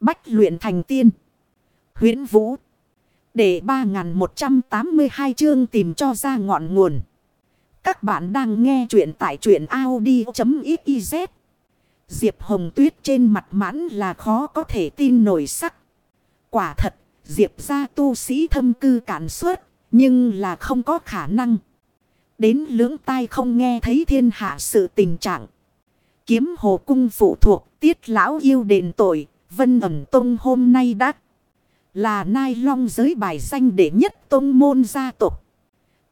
Bách luyện thành tiên. huyễn Vũ. Để 3182 chương tìm cho ra ngọn nguồn. Các bạn đang nghe truyện tại truyện Audi.xyz. Diệp Hồng Tuyết trên mặt mãn là khó có thể tin nổi sắc. Quả thật, Diệp ra tu sĩ thâm cư cản suốt, nhưng là không có khả năng. Đến lưỡng tai không nghe thấy thiên hạ sự tình trạng. Kiếm hồ cung phụ thuộc, tiết lão yêu đền tội, vân ẩm tông hôm nay đã là nai long giới bài danh đệ nhất tông môn gia tộc.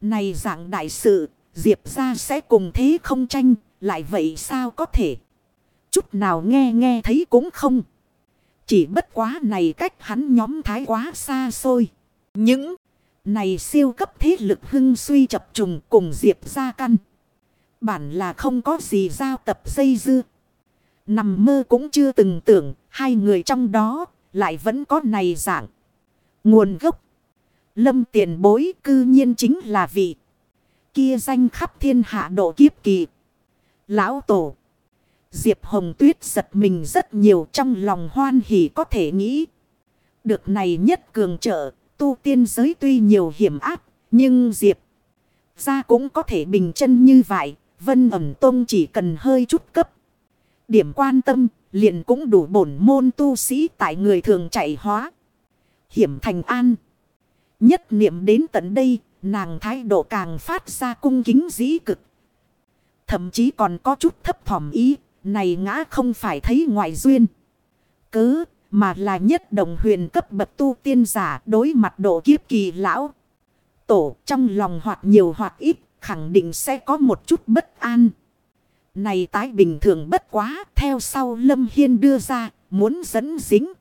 Này dạng đại sự, Diệp ra sẽ cùng thế không tranh, lại vậy sao có thể? Chút nào nghe nghe thấy cũng không. Chỉ bất quá này cách hắn nhóm thái quá xa xôi. Những này siêu cấp thế lực hưng suy chập trùng cùng Diệp ra căn. Bản là không có gì giao tập dây dưa. Nằm mơ cũng chưa từng tưởng hai người trong đó lại vẫn có này dạng. Nguồn gốc. Lâm tiền bối cư nhiên chính là vị. Kia danh khắp thiên hạ độ kiếp kỳ. Lão tổ. Diệp Hồng Tuyết giật mình rất nhiều trong lòng hoan hỉ có thể nghĩ. Được này nhất cường trợ, tu tiên giới tuy nhiều hiểm áp, nhưng Diệp ra cũng có thể bình chân như vậy. Vân ẩm tông chỉ cần hơi chút cấp. Điểm quan tâm, liền cũng đủ bổn môn tu sĩ tại người thường chạy hóa. Hiểm thành an. Nhất niệm đến tận đây, nàng thái độ càng phát ra cung kính dĩ cực. Thậm chí còn có chút thấp thỏm ý, này ngã không phải thấy ngoại duyên. cứ mà là nhất đồng huyền cấp bậc tu tiên giả đối mặt độ kiếp kỳ lão. Tổ trong lòng hoặc nhiều hoặc ít, khẳng định sẽ có một chút bất an. Này tái bình thường bất quá, theo sau Lâm Hiên đưa ra, muốn dẫn dính.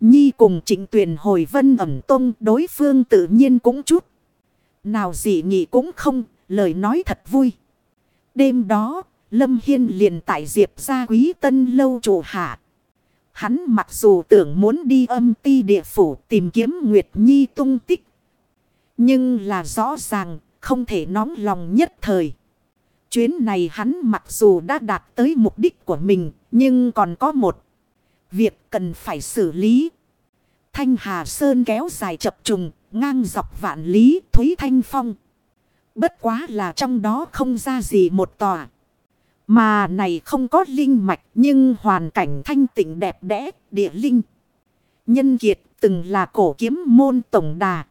Nhi cùng trịnh tuyển hồi vân ẩm tông đối phương tự nhiên cũng chút. Nào gì nghĩ cũng không, lời nói thật vui. Đêm đó, Lâm Hiên liền tại Diệp gia quý tân lâu chủ hạ. Hắn mặc dù tưởng muốn đi âm ti địa phủ tìm kiếm Nguyệt Nhi tung tích. Nhưng là rõ ràng, không thể nóng lòng nhất thời. Chuyến này hắn mặc dù đã đạt tới mục đích của mình, nhưng còn có một việc cần phải xử lý. Thanh Hà Sơn kéo dài chập trùng, ngang dọc vạn lý, Thúy Thanh Phong. Bất quá là trong đó không ra gì một tòa. Mà này không có linh mạch nhưng hoàn cảnh thanh tịnh đẹp đẽ, địa linh. Nhân kiệt từng là cổ kiếm môn tổng đà.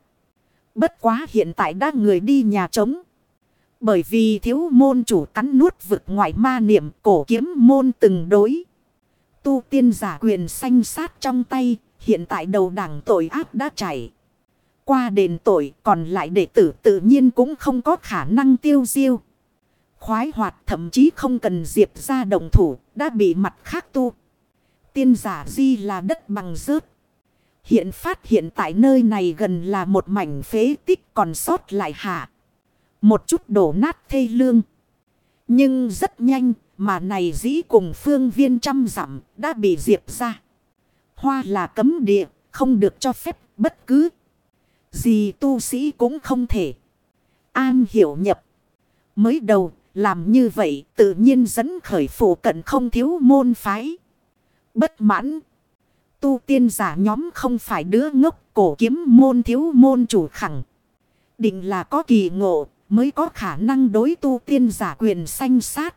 Bất quá hiện tại đã người đi nhà trống. Bởi vì thiếu môn chủ cắn nuốt vực ngoại ma niệm cổ kiếm môn từng đối. Tu tiên giả quyền sanh sát trong tay, hiện tại đầu đảng tội ác đã chảy. Qua đền tội còn lại đệ tử tự nhiên cũng không có khả năng tiêu diêu. Khoái hoạt thậm chí không cần diệp ra đồng thủ đã bị mặt khác tu. Tiên giả di là đất bằng rớt. Hiện phát hiện tại nơi này gần là một mảnh phế tích còn sót lại hạ. Một chút đổ nát thê lương. Nhưng rất nhanh mà này dĩ cùng phương viên trăm dặm đã bị diệp ra. Hoa là cấm địa, không được cho phép bất cứ gì tu sĩ cũng không thể. An hiểu nhập. Mới đầu, làm như vậy tự nhiên dẫn khởi phủ cận không thiếu môn phái. Bất mãn. Tu tiên giả nhóm không phải đứa ngốc cổ kiếm môn thiếu môn chủ khẳng. Định là có kỳ ngộ mới có khả năng đối tu tiên giả quyền sanh sát.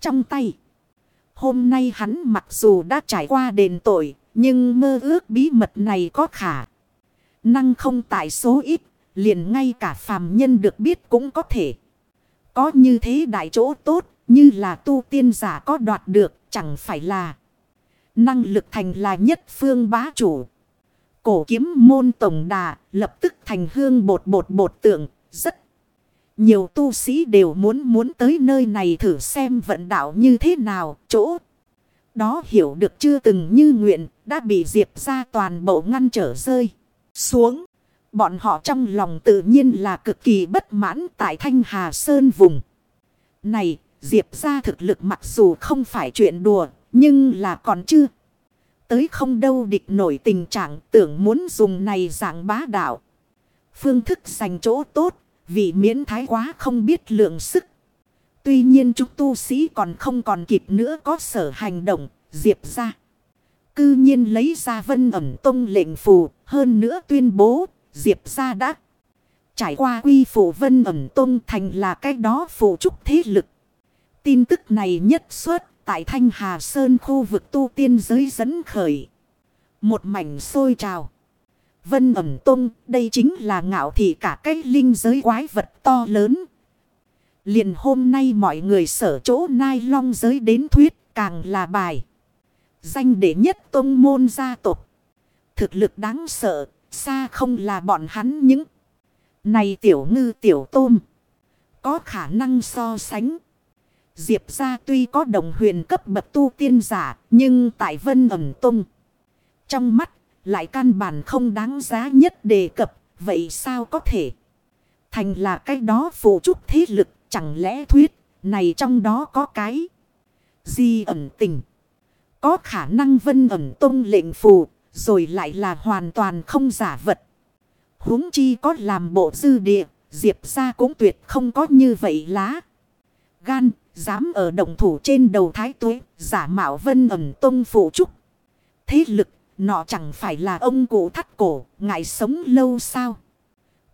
Trong tay. Hôm nay hắn mặc dù đã trải qua đền tội. Nhưng mơ ước bí mật này có khả. Năng không tại số ít. Liền ngay cả phàm nhân được biết cũng có thể. Có như thế đại chỗ tốt. Như là tu tiên giả có đoạt được. Chẳng phải là. Năng lực thành là nhất phương bá chủ. Cổ kiếm môn tổng đà lập tức thành hương bột bột bột tượng. Rất nhiều tu sĩ đều muốn muốn tới nơi này thử xem vận đạo như thế nào. Chỗ đó hiểu được chưa từng như nguyện đã bị Diệp ra toàn bộ ngăn trở rơi xuống. Bọn họ trong lòng tự nhiên là cực kỳ bất mãn tại Thanh Hà Sơn vùng. Này, Diệp ra thực lực mặc dù không phải chuyện đùa, nhưng là còn chưa. Tới không đâu địch nổi tình trạng tưởng muốn dùng này dạng bá đạo. Phương thức giành chỗ tốt, vì miễn thái quá không biết lượng sức. Tuy nhiên chúng tu sĩ còn không còn kịp nữa có sở hành động, diệp ra. cư nhiên lấy ra vân ẩm tông lệnh phù, hơn nữa tuyên bố, Diệp ra đã trải qua quy phủ vân ẩm tông thành là cái đó phụ trúc thế lực. Tin tức này nhất xuất tại Thanh Hà Sơn khu vực tu tiên giới dẫn khởi. Một mảnh sôi trào. Vân ẩm tung, đây chính là ngạo thị cả cái linh giới quái vật to lớn. Liền hôm nay mọi người sở chỗ nai long giới đến thuyết càng là bài. Danh đệ nhất tông môn gia tộc Thực lực đáng sợ, xa không là bọn hắn những. Này tiểu ngư tiểu tôm. Có khả năng so sánh. Diệp ra tuy có đồng huyền cấp bậc tu tiên giả, nhưng tại vân ẩm tung. Trong mắt, lại căn bản không đáng giá nhất đề cập, vậy sao có thể? Thành là cái đó phụ trúc thế lực, chẳng lẽ thuyết, này trong đó có cái gì ẩn tình? Có khả năng vân ẩn tông lệnh phù, rồi lại là hoàn toàn không giả vật. huống chi có làm bộ dư địa, diệp ra cũng tuyệt không có như vậy lá. Gan, dám ở động thủ trên đầu thái tuế, giả mạo vân ẩn tông phụ trúc. Thế lực, nọ chẳng phải là ông cụ thắt cổ, ngại sống lâu sao?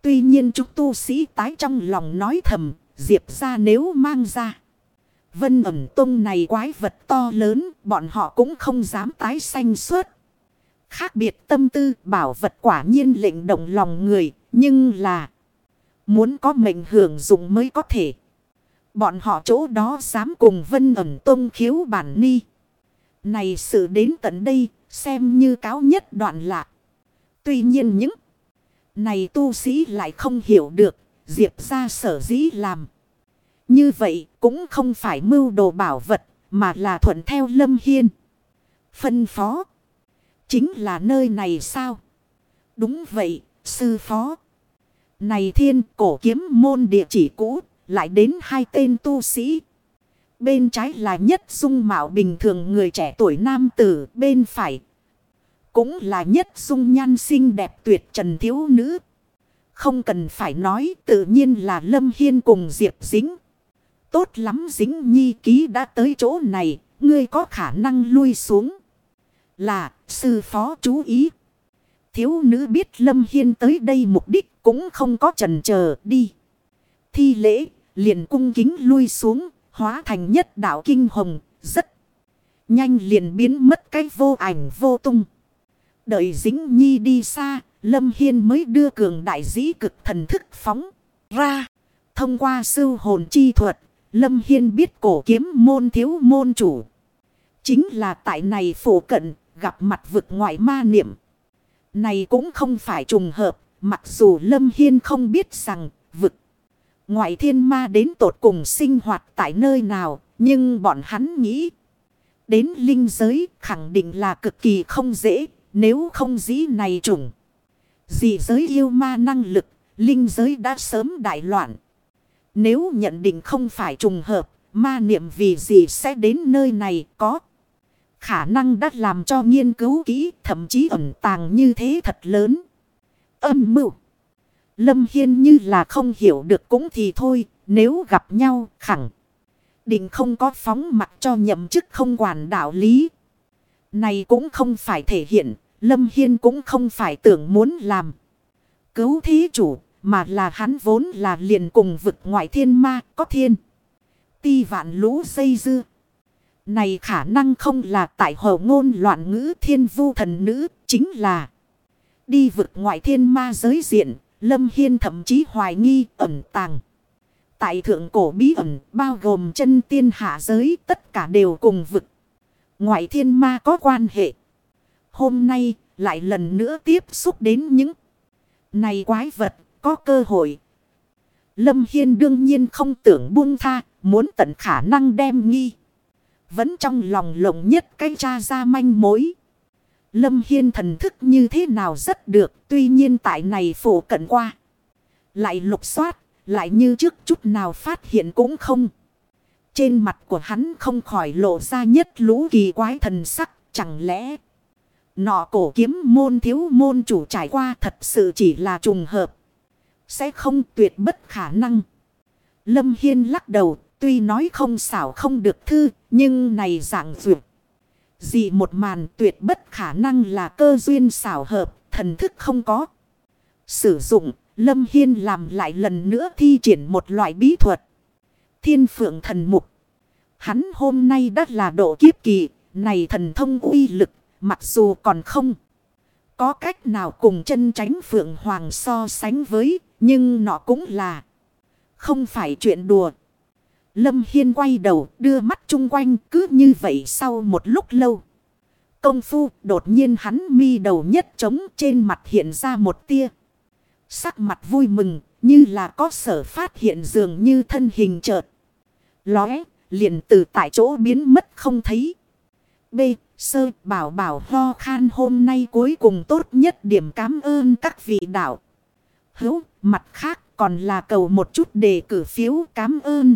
Tuy nhiên chúng tu sĩ tái trong lòng nói thầm, diệp ra nếu mang ra. Vân ẩm tung này quái vật to lớn, bọn họ cũng không dám tái sanh suốt. Khác biệt tâm tư bảo vật quả nhiên lệnh động lòng người, nhưng là muốn có mệnh hưởng dụng mới có thể. Bọn họ chỗ đó dám cùng vân ẩm tung khiếu bản ni. Này sự đến tận đây, xem như cáo nhất đoạn lạ. Tuy nhiên những này tu sĩ lại không hiểu được, diệp ra sở dĩ làm. Như vậy cũng không phải mưu đồ bảo vật mà là thuận theo Lâm Hiên. Phân phó. Chính là nơi này sao? Đúng vậy, sư phó. Này thiên cổ kiếm môn địa chỉ cũ, lại đến hai tên tu sĩ. Bên trái là nhất dung mạo bình thường người trẻ tuổi nam tử, bên phải. Cũng là nhất dung nhan xinh đẹp tuyệt trần thiếu nữ. Không cần phải nói tự nhiên là Lâm Hiên cùng Diệp Dính. Tốt lắm dính nhi ký đã tới chỗ này, ngươi có khả năng lui xuống. Là, sư phó chú ý. Thiếu nữ biết Lâm Hiên tới đây mục đích cũng không có trần chờ đi. Thi lễ, liền cung kính lui xuống, hóa thành nhất đạo kinh hồng, rất nhanh liền biến mất cái vô ảnh vô tung. Đợi dính nhi đi xa, Lâm Hiên mới đưa cường đại dĩ cực thần thức phóng ra. Thông qua sư hồn chi thuật, Lâm Hiên biết cổ kiếm môn thiếu môn chủ. Chính là tại này phổ cận, gặp mặt vực ngoại ma niệm. Này cũng không phải trùng hợp, mặc dù Lâm Hiên không biết rằng vực ngoại thiên ma đến tột cùng sinh hoạt tại nơi nào, nhưng bọn hắn nghĩ. Đến linh giới khẳng định là cực kỳ không dễ, nếu không dĩ này trùng. Dị giới yêu ma năng lực, linh giới đã sớm đại loạn. Nếu nhận định không phải trùng hợp, ma niệm vì gì sẽ đến nơi này có. Khả năng đã làm cho nghiên cứu kỹ, thậm chí ẩn tàng như thế thật lớn. Âm mưu. Lâm Hiên như là không hiểu được cũng thì thôi, nếu gặp nhau khẳng. Định không có phóng mặt cho nhậm chức không quản đạo lý. Này cũng không phải thể hiện, Lâm Hiên cũng không phải tưởng muốn làm. Cứu thí chủ, mà là hắn vốn là liền cùng vực ngoại thiên ma có thiên. Ti vạn lũ xây dưa. Này khả năng không là tại hồ ngôn loạn ngữ thiên vu thần nữ, chính là đi vực ngoại thiên ma giới diện, Lâm Hiên thậm chí hoài nghi ẩn tàng. Tại thượng cổ bí ẩn bao gồm chân tiên hạ giới tất cả đều cùng vực. Ngoại thiên ma có quan hệ. Hôm nay lại lần nữa tiếp xúc đến những này quái vật có cơ hội. Lâm Hiên đương nhiên không tưởng buông tha, muốn tận khả năng đem nghi. Vẫn trong lòng lộng nhất cái cha ra manh mối. Lâm Hiên thần thức như thế nào rất được, tuy nhiên tại này phủ cận qua. Lại lục soát, lại như trước chút nào phát hiện cũng không. Trên mặt của hắn không khỏi lộ ra nhất lũ kỳ quái thần sắc, chẳng lẽ... Nọ cổ kiếm môn thiếu môn chủ trải qua thật sự chỉ là trùng hợp. Sẽ không tuyệt bất khả năng. Lâm Hiên lắc đầu, tuy nói không xảo không được thư, nhưng này dạng duyệt. Dị một màn tuyệt bất khả năng là cơ duyên xảo hợp, thần thức không có. Sử dụng, Lâm Hiên làm lại lần nữa thi triển một loại bí thuật. Thiên phượng thần mục. Hắn hôm nay đã là độ kiếp kỳ, này thần thông uy lực, mặc dù còn không. Có cách nào cùng chân tránh phượng hoàng so sánh với, nhưng nó cũng là không phải chuyện đùa. Lâm Hiên quay đầu, đưa mắt chung quanh, cứ như vậy sau một lúc lâu. Công phu, đột nhiên hắn mi đầu nhất trống, trên mặt hiện ra một tia. Sắc mặt vui mừng, như là có sở phát hiện dường như thân hình chợt. Lóe, liền từ tại chỗ biến mất không thấy. B. Sơ, bảo bảo ho khan hôm nay cuối cùng tốt nhất điểm cảm ơn các vị đạo. Hữu, mặt khác còn là cầu một chút đề cử phiếu cảm ơn.